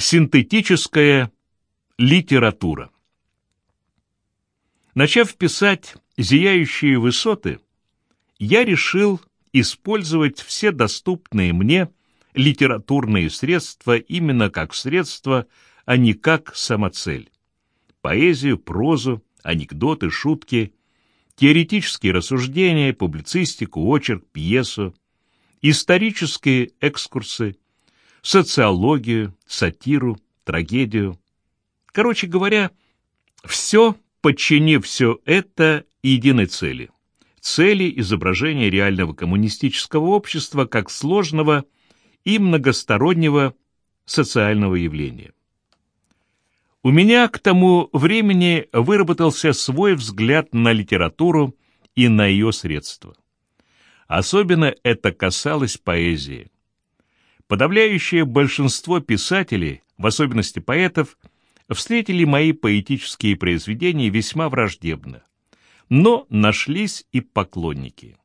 Синтетическая литература Начав писать «Зияющие высоты», я решил использовать все доступные мне литературные средства именно как средства, а не как самоцель. Поэзию, прозу, анекдоты, шутки, теоретические рассуждения, публицистику, очерк, пьесу, исторические экскурсы, социологию, сатиру, трагедию. Короче говоря, все, подчинив все это единой цели. Цели изображения реального коммунистического общества как сложного и многостороннего социального явления. У меня к тому времени выработался свой взгляд на литературу и на ее средства. Особенно это касалось поэзии. Подавляющее большинство писателей, в особенности поэтов, встретили мои поэтические произведения весьма враждебно. Но нашлись и поклонники.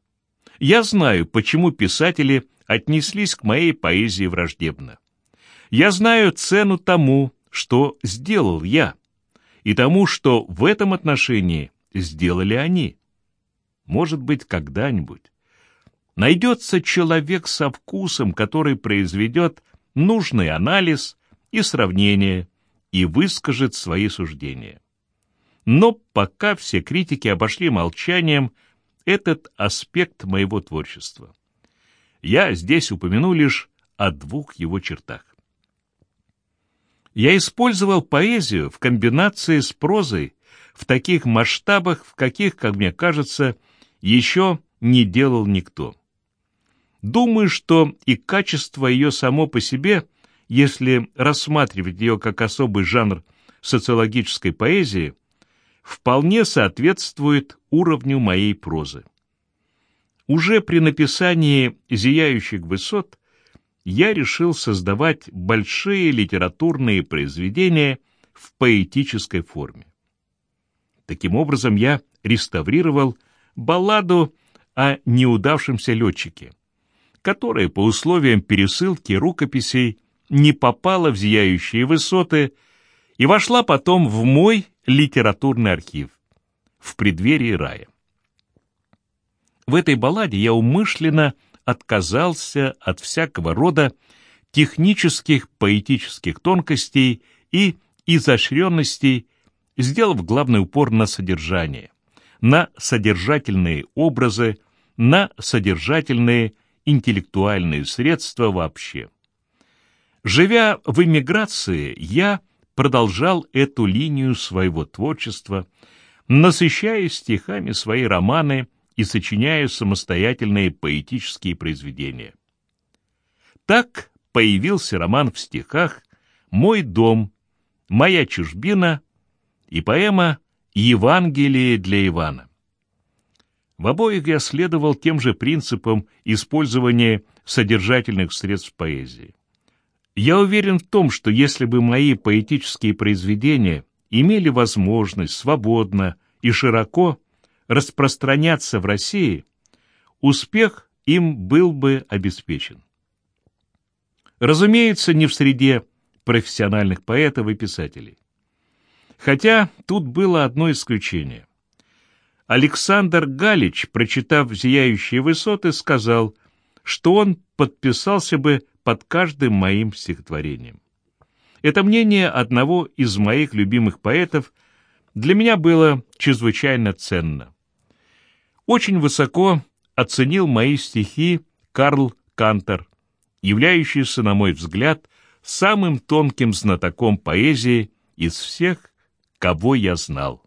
Я знаю, почему писатели отнеслись к моей поэзии враждебно. Я знаю цену тому, что сделал я, и тому, что в этом отношении сделали они. Может быть, когда-нибудь найдется человек со вкусом, который произведет нужный анализ и сравнение и выскажет свои суждения. Но пока все критики обошли молчанием этот аспект моего творчества. Я здесь упомяну лишь о двух его чертах. Я использовал поэзию в комбинации с прозой в таких масштабах, в каких, как мне кажется, еще не делал никто. Думаю, что и качество ее само по себе, если рассматривать ее как особый жанр социологической поэзии, вполне соответствует уровню моей прозы. Уже при написании «Зияющих высот» я решил создавать большие литературные произведения в поэтической форме. Таким образом, я реставрировал балладу о неудавшемся летчике, которая по условиям пересылки рукописей не попала в зияющие высоты и вошла потом в мой литературный архив в преддверии рая. В этой балладе я умышленно отказался от всякого рода технических поэтических тонкостей и изощренностей, сделав главный упор на содержание, на содержательные образы, на содержательные интеллектуальные средства вообще. Живя в эмиграции, я продолжал эту линию своего творчества, насыщая стихами свои романы и сочиняя самостоятельные поэтические произведения. Так появился роман в стихах «Мой дом», «Моя чужбина» и поэма «Евангелие для Ивана». В обоих я следовал тем же принципам использования содержательных средств поэзии. Я уверен в том, что если бы мои поэтические произведения имели возможность свободно и широко распространяться в России, успех им был бы обеспечен. Разумеется, не в среде профессиональных поэтов и писателей. Хотя тут было одно исключение. Александр Галич, прочитав «Зияющие высоты», сказал, что он подписался бы под каждым моим стихотворением. Это мнение одного из моих любимых поэтов для меня было чрезвычайно ценно. Очень высоко оценил мои стихи Карл Кантер, являющийся, на мой взгляд, самым тонким знатоком поэзии из всех, кого я знал.